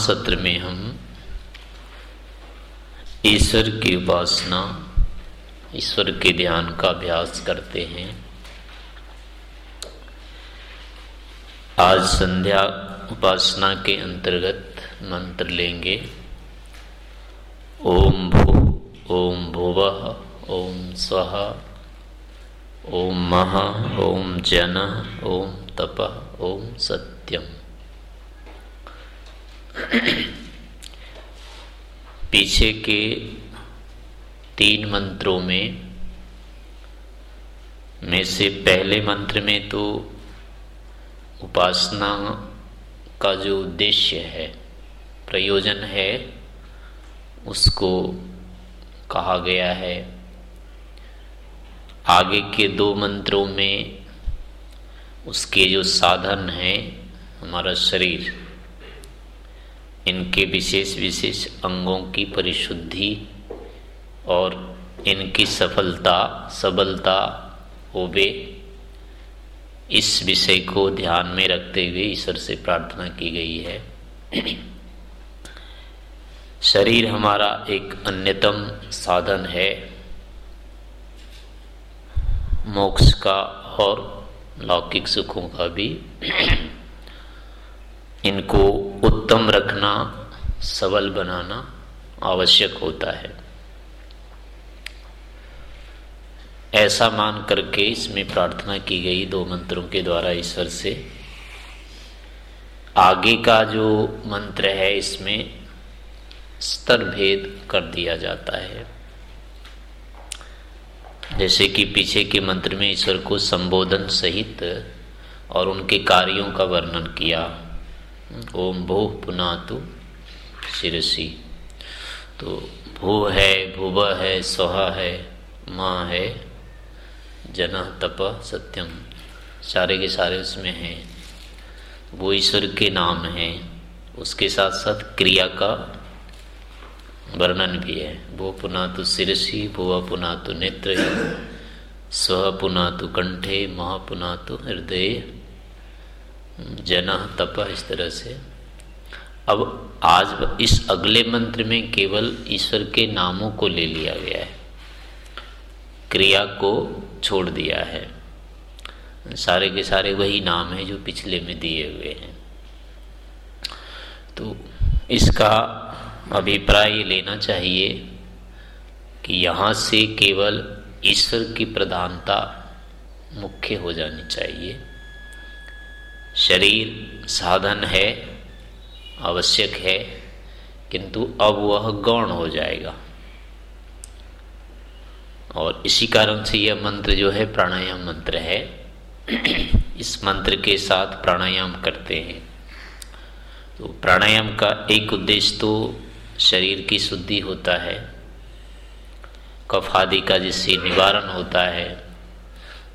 सत्र में हम ईश्वर की उपासना, ईश्वर के ध्यान का अभ्यास करते हैं। आज संध्या उपासना के अंतर्गत मंत्र लेंगे। ओम भू, ओम भुव, ओम स्व, ओम महा, ओम जन, ओम तप, ओम सत्यम। पीछे के तीन मंत्रों में में से पहले मंत्र में तो उपासना का जो उद्देश्य है, प्रयोजन है, उसको कहा गया है। आगे के दो मंत्रों में उसके जो साधन हैं, हमारा शरीर। इनके विशेष विशेष अंगों की परिशुद्धि और इनकी सफलता, सबलता होवे इस विषय को ध्यान में रखते हुए ईश्वर से प्रार्थना की गई है। शरीर हमारा एक अन्यतम साधन है। मोक्ष का और लौकिक सुखों का भी इनको उत्तम रखना, सबल बनाना आवश्यक होता है। ऐसा मान करके इसमें प्रार्थना की गई दो मंत्रों के द्वारा ईश्वर से। आगे का जो मंत्र है, इसमें स्तर भेद कर दिया जाता है। जैसे कि पीछे के मंत्र में ईश्वर को संबोधन सहित और उनके कार्यों का वर्णन किया। ओम भू पुना पुनातु शिरसी। तो भू है, भूव है सोहा है, माँ है, जन, तप सत्यम सारे के सारे उसमें हैं। वो ईश्वर के नाम हैं। उसके साथ साथ क्रिया का वर्णन भी है। वो पुना तो शिरसी भुआ पुना तो नेत्र स्व पुना तो कंठे महा पुना तो हृदय। जन, तप, इस तरह से। अब आज इस अगले मंत्र में केवल ईश्वर के नामों को ले लिया गया है। क्रिया को छोड़ दिया है। सारे के सारे वही नाम है जो पिछले में दिए हुए हैं। तो इसका अभिप्राय लेना चाहिए कि यहाँ से केवल ईश्वर की प्रधानता मुख्य हो जानी चाहिए। शरीर साधन है, आवश्यक है, किंतु अब वह गौण हो जाएगा। और इसी कारण से यह मंत्र जो है प्राणायाम मंत्र है। इस मंत्र के साथ प्राणायाम करते हैं। तो प्राणायाम का एक उद्देश्य तो शरीर की शुद्धि होता है। कफ आदि का जिससे निवारण होता है।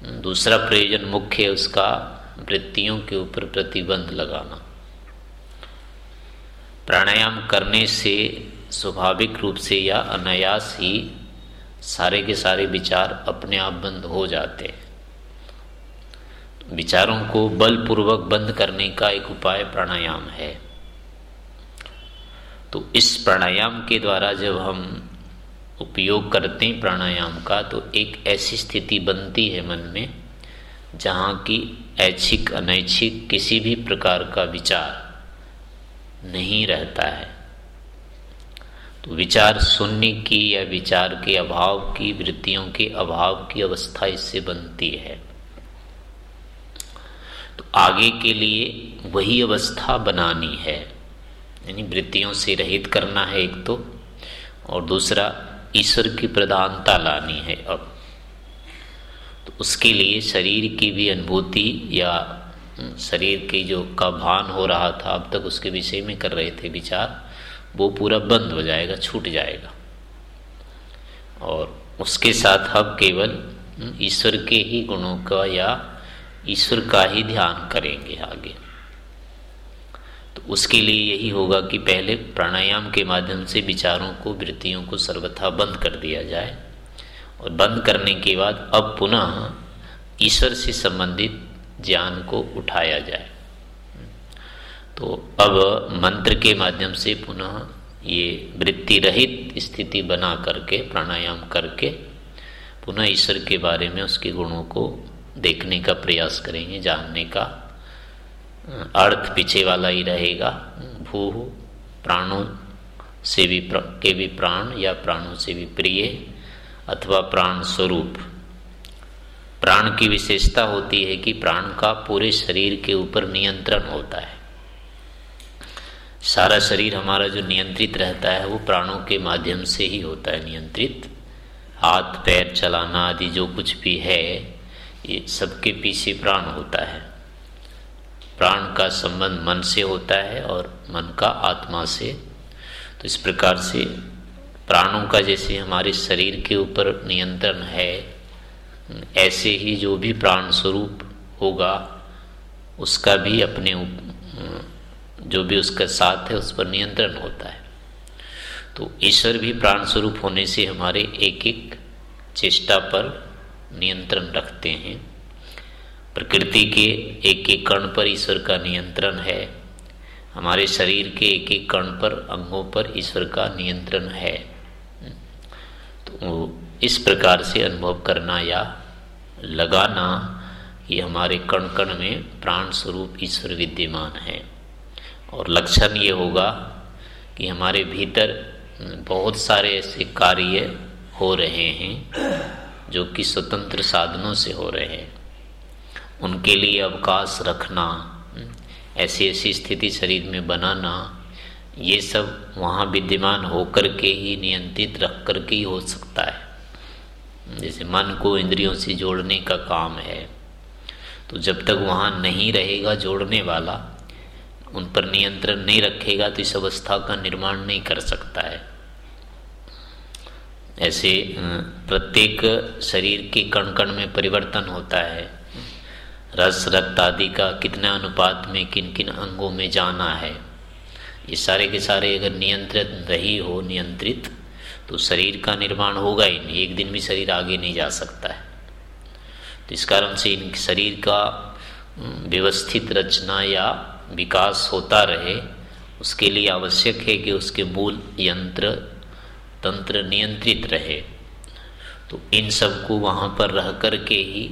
दूसरा प्रयोजन मुख्य उसका वृत्तियों के ऊपर प्रतिबंध लगाना। प्राणायाम करने से स्वाभाविक रूप से या अनायास ही सारे के सारे विचार अपने आप बंद हो जाते हैं। विचारों को बलपूर्वक बंद करने का एक उपाय प्राणायाम है। तो इस प्राणायाम के द्वारा जब हम उपयोग करते हैं प्राणायाम का तो एक ऐसी स्थिति बनती है मन में जहाँ की ऐच्छिक, अनैच्छिक किसी भी प्रकार का विचार नहीं रहता है। तो विचार शून्य की या विचार के अभाव की, वृत्तियों के अभाव की अवस्था इससे बनती है। तो आगे के लिए वही अवस्था बनानी है। यानी वृत्तियों से रहित करना है एक तो और दूसरा ईश्वर की प्रधानता लानी है अब। तो उसके लिए शरीर की भी अनुभूति या शरीर की जो का भान हो रहा था, अब तक उसके विषय में कर रहे थे विचार, वो पूरा बंद हो जाएगा, छूट जाएगा। और उसके साथ हम केवल ईश्वर के ही गुणों का या ईश्वर का ही ध्यान करेंगे आगे। तो उसके लिए यही होगा कि पहले प्राणायाम के माध्यम से विचारों को, वृत्तियों को सर्वथा बंद कर दिया जाए। और बंद करने के बाद अब पुनः ईश्वर से संबंधित ज्ञान को उठाया जाए। तो अब मंत्र के माध्यम से पुनः ये वृत्ति रहित स्थिति बना करके प्राणायाम करके पुनः ईश्वर के बारे में उसके गुणों को देखने का प्रयास करेंगे जानने का अर्थ पीछे वाला ही रहेगा। भू प्राणों से भी प्र, के भी प्राण या प्राणों से भी प्रिय अथवा प्राण स्वरूप। प्राण की विशेषता होती है कि प्राण का पूरे शरीर के ऊपर नियंत्रण होता है। सारा शरीर हमारा जो नियंत्रित रहता है, वो प्राणों के माध्यम से ही होता है नियंत्रित। हाथ, पैर चलाना आदि जो कुछ भी है, ये सबके पीछे प्राण होता है। प्राण का संबंध मन से होता है और मन का आत्मा से। तो इस प्रकार से प्राणों का जैसे हमारे शरीर के ऊपर नियंत्रण है, ऐसे ही जो भी प्राण स्वरूप होगा, उसका भी अपने जो भी उसका साथ है, उस पर नियंत्रण होता है। तो ईश्वर भी प्राण स्वरूप होने से हमारे एक एक चेष्टा पर नियंत्रण रखते हैं। प्रकृति के एक एक कण पर ईश्वर का नियंत्रण है। हमारे शरीर के एक एक कण पर, अंगों पर ईश्वर का नियंत्रण है। इस प्रकार से अनुभव करना या लगाना ये हमारे कण कण में प्राण स्वरूप ईश्वर विद्यमान है। और लक्षण ये होगा कि हमारे भीतर बहुत सारे ऐसे कार्य हो रहे हैं जो कि स्वतंत्र साधनों से हो रहे हैं। उनके लिए अवकाश रखना ऐसी ऐसी स्थिति शरीर में बनाना ये सब वहाँ विद्यमान होकर के ही नियंत्रित रख कर के ही हो सकता है। जैसे मन को इंद्रियों से जोड़ने का काम है तो जब तक वहाँ नहीं रहेगा जोड़ने वाला, उन पर नियंत्रण नहीं रखेगा तो इस अवस्था का निर्माण नहीं कर सकता है। ऐसे प्रत्येक शरीर के कण कण में परिवर्तन होता है। रस, रक्त आदि का कितना अनुपात में किन किन अंगों में जाना है। ये सारे के सारे अगर नियंत्रित नहीं हो, नियंत्रित तो शरीर का निर्माण होगा ही नहीं। एक दिन भी शरीर आगे नहीं जा सकता है। तो इस कारण से इन शरीर का व्यवस्थित रचना या विकास होता रहे, उसके लिए आवश्यक है कि उसके मूल यंत्र, तंत्र नियंत्रित रहे। तो इन सबको वहाँ पर रह कर के ही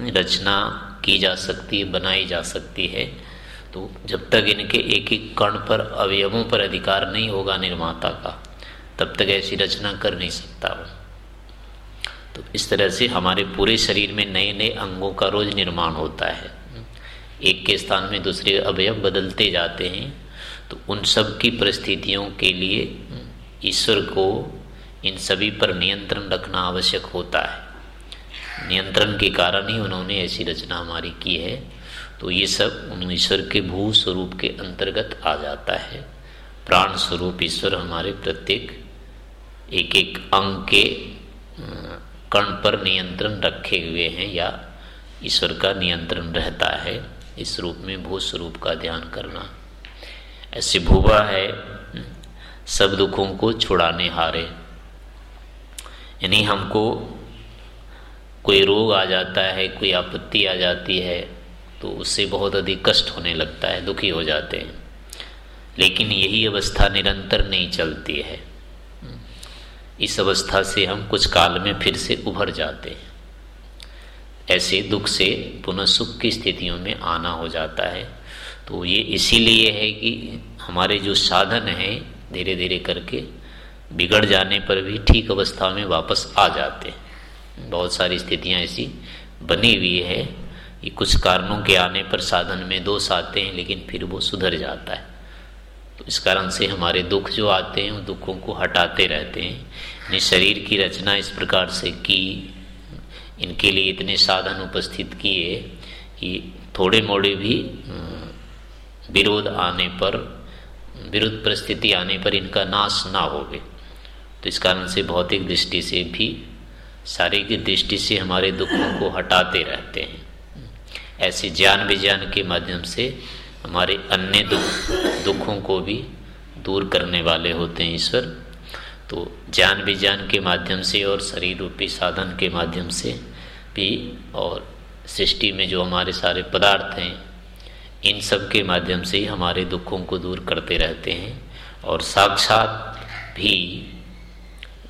रचना की जा सकती है, बनाई जा सकती है। तो जब तक इनके एक एक कण पर, अवयवों पर अधिकार नहीं होगा निर्माता का, तब तक ऐसी रचना कर नहीं सकता वो। तो इस तरह से हमारे पूरे शरीर में नए नए अंगों का रोज निर्माण होता है। एक के स्थान में दूसरे अवयव बदलते जाते हैं तो उन सब की परिस्थितियों के लिए ईश्वर को इन सभी पर नियंत्रण रखना आवश्यक होता है। नियंत्रण के कारण ही उन्होंने ऐसी रचना हमारी की है। तो ये सब ईश्वर के भू स्वरूप के अंतर्गत आ जाता है। प्राण स्वरूप ईश्वर हमारे प्रत्येक एक एक अंग के कण पर नियंत्रण रखे हुए हैं या ईश्वर का नियंत्रण रहता है, इस रूप में भू स्वरूप का ध्यान करना। ऐसे भूवा है, सब दुखों को छुड़ाने हारे। यानी हमको कोई रोग आ जाता है, कोई आपत्ति आ जाती है तो उससे बहुत अधिक कष्ट होने लगता है, दुखी हो जाते हैं। लेकिन यही अवस्था निरंतर नहीं चलती है। इस अवस्था से हम कुछ काल में फिर से उभर जाते हैं। ऐसे दुख से पुनः सुख की स्थितियों में आना हो जाता है। तो ये इसीलिए है कि हमारे जो साधन हैं धीरे धीरे करके बिगड़ जाने पर भी ठीक अवस्था में वापस आ जाते हैं। बहुत सारी स्थितियाँ ऐसी बनी हुई है कि कुछ कारणों के आने पर साधन में दोष आते हैं, लेकिन फिर वो सुधर जाता है। तो इस कारण से हमारे दुख जो आते हैं दुखों को हटाते रहते हैं। यानी शरीर की रचना इस प्रकार से की, इनके लिए इतने साधन उपस्थित किए कि थोड़े मोड़े भी विरोध आने पर, विरुद्ध परिस्थिति आने पर इनका नाश ना होवे तो इस कारण से भौतिक दृष्टि से भी, शारीरिक दृष्टि से हमारे दुखों को हटाते रहते हैं। ऐसे ज्ञान विज्ञान के माध्यम से हमारे अन्य दुख, दुखों को भी दूर करने वाले होते हैं ईश्वर। तो ज्ञान विज्ञान के माध्यम से और शरीर रूपी साधन के माध्यम से भी और सृष्टि में जो हमारे सारे पदार्थ हैं, इन सब के माध्यम से ही हमारे दुखों को दूर करते रहते हैं और साक्षात भी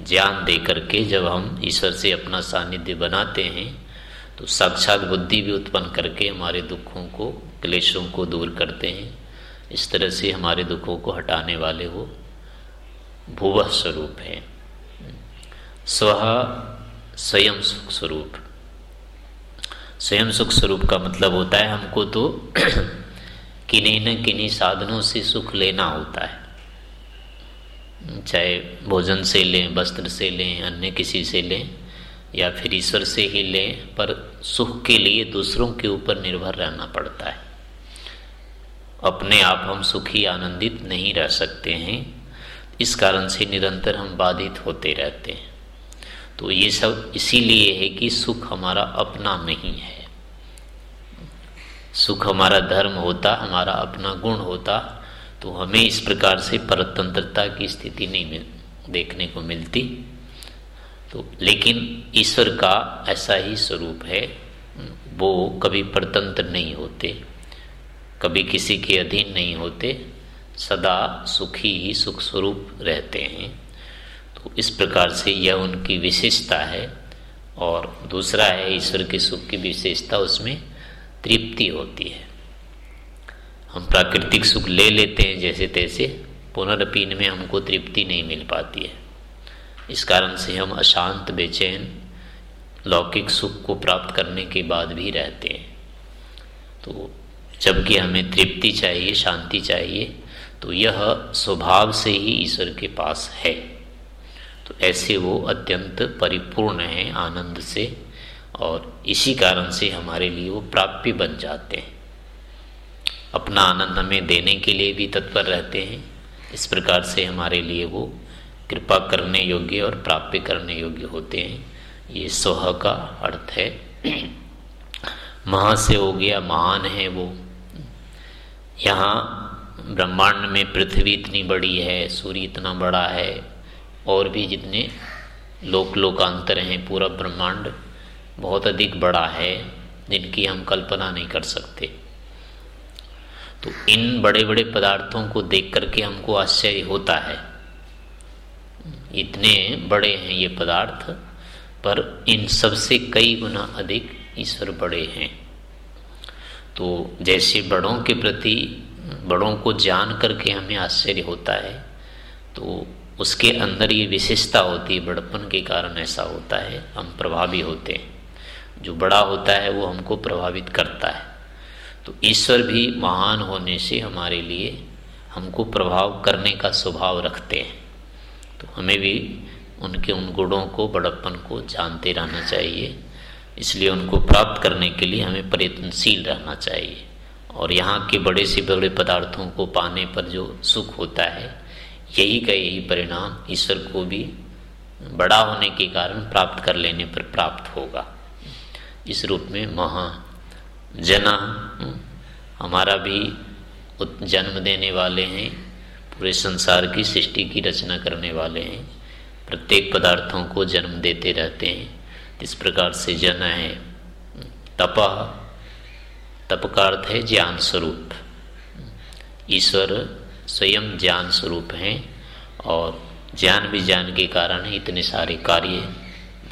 ज्ञान दे करके जब हम ईश्वर से अपना सानिध्य बनाते हैं तो साक्षात बुद्धि भी उत्पन्न करके हमारे दुखों को, क्लेशों को दूर करते हैं। इस तरह से हमारे दुखों को हटाने वाले वो भुव स्वरूप है। स्व स्वयं सुख स्वरूप। स्वयं सुख स्वरूप का मतलब होता है हमको तो किन्हीं न किन्हीं साधनों से सुख लेना होता है। चाहे भोजन से लें, वस्त्र से लें, अन्य किसी से लें या फिर ईश्वर से ही लें, पर सुख के लिए दूसरों के ऊपर निर्भर रहना पड़ता है। अपने आप हम सुखी, आनंदित नहीं रह सकते हैं। इस कारण से निरंतर हम बाधित होते रहते हैं। तो ये सब इसीलिए है कि सुख हमारा अपना नहीं है। सुख हमारा धर्म होता, हमारा अपना गुण होता तो हमें इस प्रकार से परतंत्रता की स्थिति नहीं मिल, देखने को मिलती। तो लेकिन ईश्वर का ऐसा ही स्वरूप है, वो कभी परतंत्र नहीं होते, कभी किसी के अधीन नहीं होते, सदा सुखी ही सुख स्वरूप रहते हैं। तो इस प्रकार से यह उनकी विशेषता है और दूसरा है ईश्वर के सुख की विशेषता, उसमें तृप्ति होती है। हम प्राकृतिक सुख ले लेते हैं जैसे तैसे पुनरअपि में हमको तृप्ति नहीं मिल पाती है। इस कारण से हम अशांत, बेचैन, लौकिक सुख को प्राप्त करने के बाद भी रहते हैं। तो जबकि हमें तृप्ति चाहिए, शांति चाहिए तो यह स्वभाव से ही ईश्वर के पास है। तो ऐसे वो अत्यंत परिपूर्ण हैं आनंद से, और इसी कारण से हमारे लिए वो प्राप्य बन जाते हैं। अपना आनंद हमें देने के लिए भी तत्पर रहते हैं। इस प्रकार से हमारे लिए वो कृपा करने योग्य और प्राप्य करने योग्य होते हैं। ये सोह का अर्थ है। महा से हो गया, महान है वो। यहाँ ब्रह्मांड में पृथ्वी इतनी बड़ी है, सूर्य इतना बड़ा है, और भी जितने लोक लोकांतर हैं, पूरा ब्रह्मांड बहुत अधिक बड़ा है, जिनकी हम कल्पना नहीं कर सकते। तो इन बड़े बड़े पदार्थों को देख करके हमको आश्चर्य होता है। इतने बड़े हैं ये पदार्थ, पर इन सबसे कई गुना अधिक ईश्वर बड़े हैं। तो जैसे बड़ों के प्रति, बड़ों को जान करके हमें आश्चर्य होता है तो उसके अंदर ये विशेषता होती है, बड़पन के कारण ऐसा होता है, हम प्रभावी होते हैं। जो बड़ा होता है, वो हमको प्रभावित करता है। तो ईश्वर भी महान होने से हमारे लिए हमको प्रभाव करने का स्वभाव रखते हैं। तो हमें भी उनके उन गुणों को, बड़प्पन को जानते रहना चाहिए। इसलिए उनको प्राप्त करने के लिए हमें प्रयत्नशील रहना चाहिए। और यहाँ के बड़े से बड़े पदार्थों को पाने पर जो सुख होता है, यही का यही परिणाम ईश्वर को भी बड़ा होने के कारण प्राप्त कर लेने पर प्राप्त होगा। इस रूप में महा जना, हमारा भी जन्म देने वाले हैं। पूरे संसार की सृष्टि की रचना करने वाले हैं। प्रत्येक पदार्थों को जन्म देते रहते हैं। इस प्रकार से जन है, तपा, तप का अर्थ है ज्ञान स्वरूप। ईश्वर स्वयं ज्ञान स्वरूप हैं और ज्ञान विज्ञान के कारण ही इतने सारे कार्य,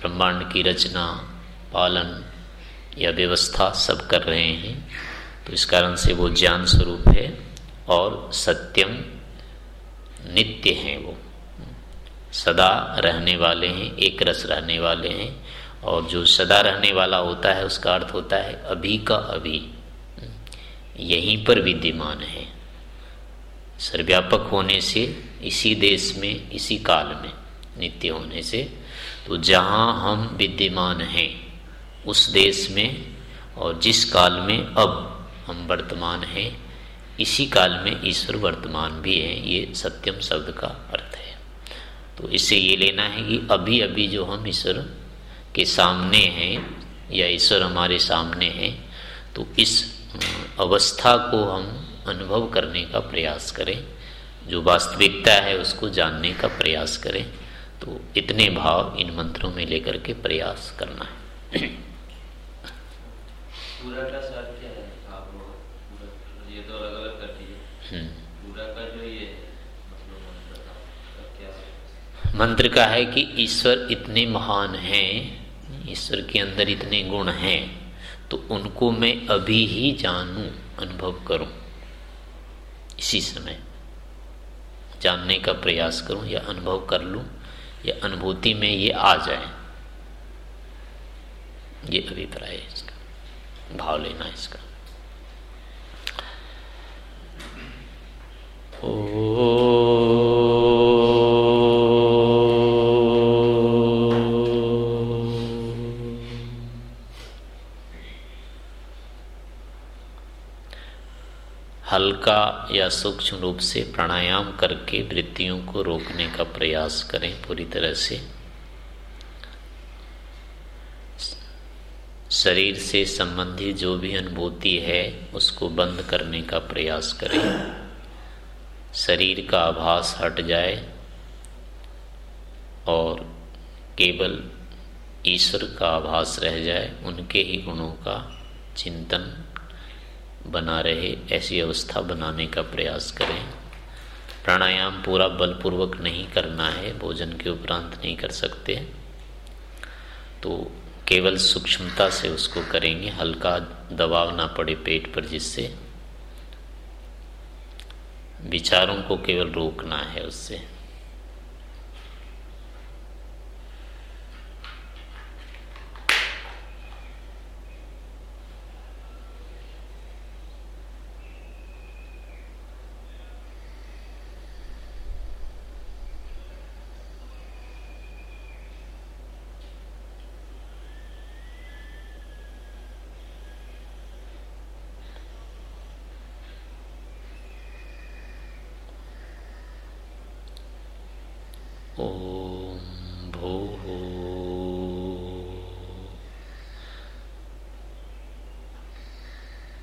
ब्रह्मांड की रचना, पालन या व्यवस्था सब कर रहे हैं। तो इस कारण से वो ज्ञान स्वरूप है और सत्यम नित्य हैं वो। सदा रहने वाले हैं, एक रस रहने वाले हैं, और जो सदा रहने वाला होता है, उसका अर्थ होता है अभी का अभी। यहीं पर विद्यमान है। सर्व्यापक होने से, इसी देश में, इसी काल में, नित्य होने से तो जहाँ हम विद्यमान हैं, उस देश में और जिस काल में अब हम वर्तमान हैं इसी काल में ईश्वर वर्तमान भी है, ये सत्यम शब्द का अर्थ है। तो इससे ये लेना है कि अभी अभी जो हम ईश्वर के सामने हैं, या ईश्वर हमारे सामने हैं तो इस अवस्था को हम अनुभव करने का प्रयास करें। जो वास्तविकता है, उसको जानने का प्रयास करें। तो इतने भाव इन मंत्रों में लेकर के प्रयास करना है। पूरा का सर क्या है आप ये तो अलग अलग कर दिए हम्म। पूरा का जो ये मतलब क्या मंत्र का है कि ईश्वर इतने महान हैं, ईश्वर के अंदर इतने गुण हैं तो उनको मैं अभी ही जानूं, अनुभव करूँ। इसी समय जानने का प्रयास करूँ या अनुभव कर लूँ, या अनुभूति में ये आ जाए। ये अभिप्राय है इसका, भाव लेना इसका। ओ हल्का या सूक्ष्म रूप से प्राणायाम करके वृत्तियों को रोकने का प्रयास करें पूरी तरह से। शरीर से संबंधित जो भी अनुभूति है, उसको बंद करने का प्रयास करें। शरीर का आभास हट जाए और केवल ईश्वर का आभास रह जाए, उनके ही गुणों का चिंतन बना रहे, ऐसी अवस्था बनाने का प्रयास करें। प्राणायाम पूरा बलपूर्वक नहीं करना है, भोजन के उपरांत नहीं कर सकते। तो केवल सूक्ष्मता से उसको करेंगे, हल्का दबाव ना पड़े पेट पर, जिससे विचारों को केवल रोकना है उससे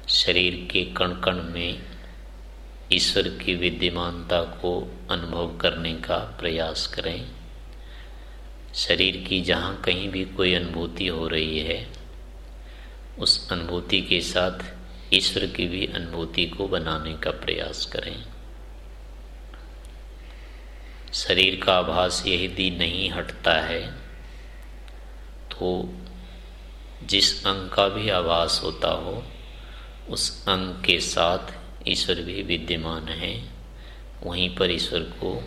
शरीर के कण कण में ईश्वर की विद्यमानता को अनुभव करने का प्रयास करें। शरीर की जहाँ कहीं भी कोई अनुभूति हो रही है, उस अनुभूति के साथ ईश्वर की भी अनुभूति को बनाने का प्रयास करें। शरीर का आभास यदि नहीं हटता है तो जिस अंग का भी आभास होता हो उस अंग के साथ ईश्वर भी विद्यमान है। वहीं पर ईश्वर को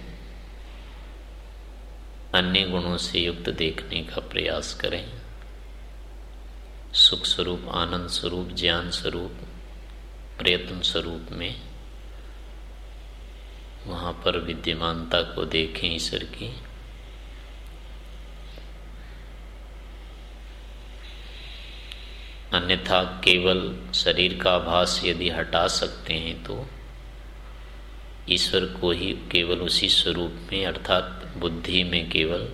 अन्य गुणों से युक्त देखने का प्रयास करें। सुख स्वरूप, आनंद स्वरूप, ज्ञान स्वरूप, प्रयत्न स्वरूप में वहाँ पर विद्यमानता को देखें ईश्वर की। अन्यथा केवल शरीर का आभास यदि हटा सकते हैं तो ईश्वर को ही केवल उसी स्वरूप में अर्थात बुद्धि में केवल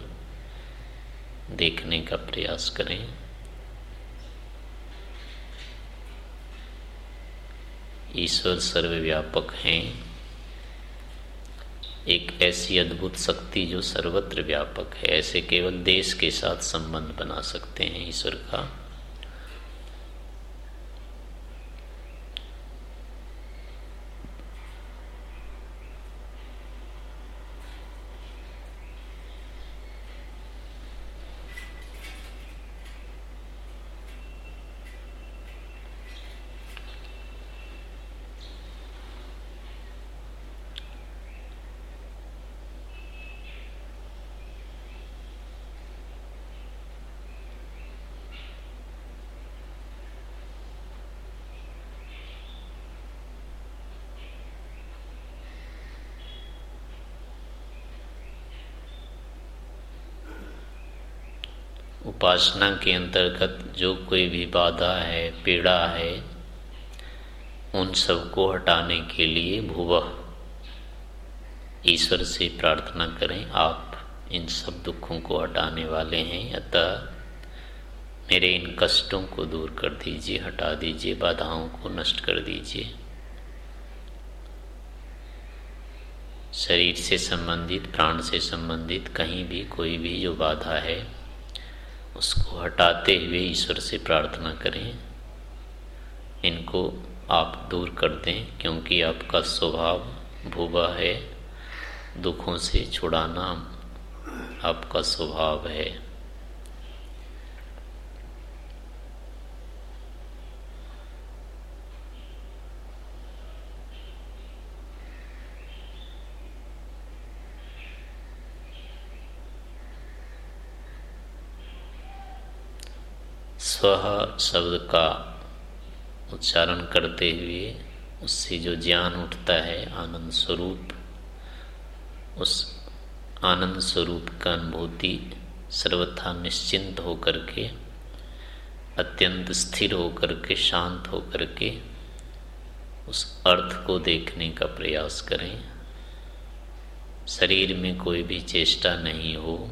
देखने का प्रयास करें। ईश्वर सर्वव्यापक हैं। एक ऐसी अद्भुत शक्ति जो सर्वत्र व्यापक है। ऐसे केवल देश के साथ संबंध बना सकते हैं ईश्वर का। उपासना के अंतर्गत जो कोई भी बाधा है, पीड़ा है, उन सबको हटाने के लिए भूवह ईश्वर से प्रार्थना करें, आप इन सब दुखों को हटाने वाले हैं। अतः मेरे इन कष्टों को दूर कर दीजिए, हटा दीजिए, बाधाओं को नष्ट कर दीजिए। शरीर से संबंधित, प्राण से संबंधित कहीं भी कोई भी जो बाधा है उसको हटाते हुए ईश्वर से प्रार्थना करें। इनको आप दूर कर दें, क्योंकि आपका स्वभाव भूबा है। दुखों से छुड़ाना आपका स्वभाव है। स्व शब्द का उच्चारण करते हुए उससे जो ज्ञान उठता है, आनंद स्वरूप, उस आनंद स्वरूप का अनुभूति सर्वथा निश्चिंत होकर के, अत्यंत स्थिर होकर के, शांत होकर के उस अर्थ को देखने का प्रयास करें। शरीर में कोई भी चेष्टा नहीं हो।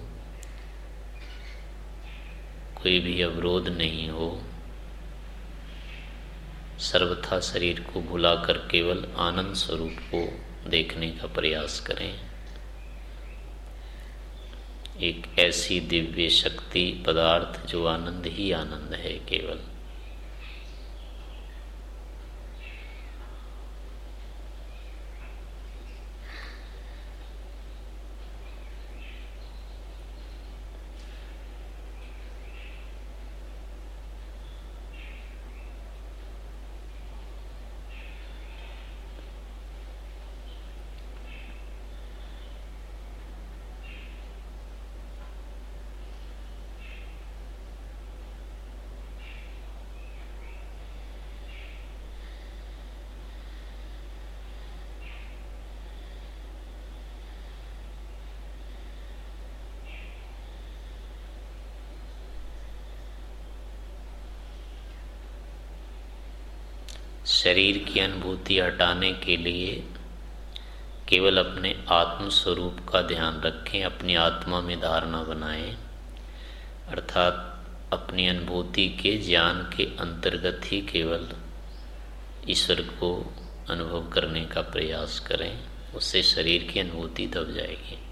कोई भी अवरोध नहीं हो। सर्वथा शरीर को भुलाकर केवल आनंद स्वरूप को देखने का प्रयास करें। एक ऐसी दिव्य शक्ति पदार्थ जो आनंद ही आनंद है केवल। शरीर की अनुभूति हटाने के लिए केवल अपने आत्म स्वरूप का ध्यान रखें, अपनी आत्मा में धारणा बनाएँ, अर्थात अपनी अनुभूति के ज्ञान के अंतर्गत ही केवल ईश्वर को अनुभव करने का प्रयास करें, उससे शरीर की अनुभूति दब जाएगी।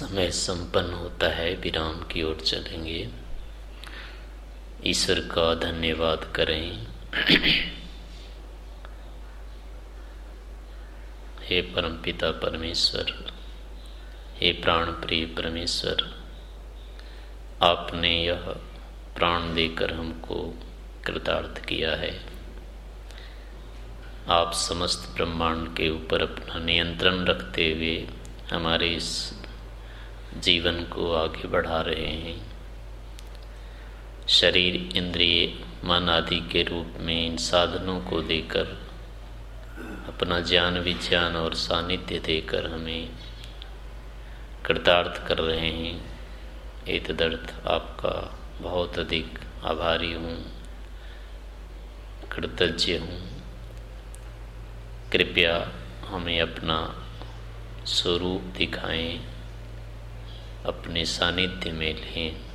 समय संपन्न होता है, विराम की ओर चलेंगे। ईश्वर का धन्यवाद करें। हे परमपिता परमेश्वर, हे प्राण प्रिय परमेश्वर, आपने यह प्राण देकर हमको कृतार्थ किया है। आप समस्त ब्रह्मांड के ऊपर अपना नियंत्रण रखते हुए हमारे इस जीवन को आगे बढ़ा रहे हैं। शरीर, इंद्रिय, मन आदि के रूप में इन साधनों को देकर, अपना ज्ञान, विज्ञान और सानिध्य देकर हमें कृतार्थ कर रहे हैं। एक एतदर्थ आपका बहुत अधिक आभारी हूँ, कृतज्ञ हूँ। कृपया हमें अपना स्वरूप दिखाएँ। अपने सानिध्य में लें।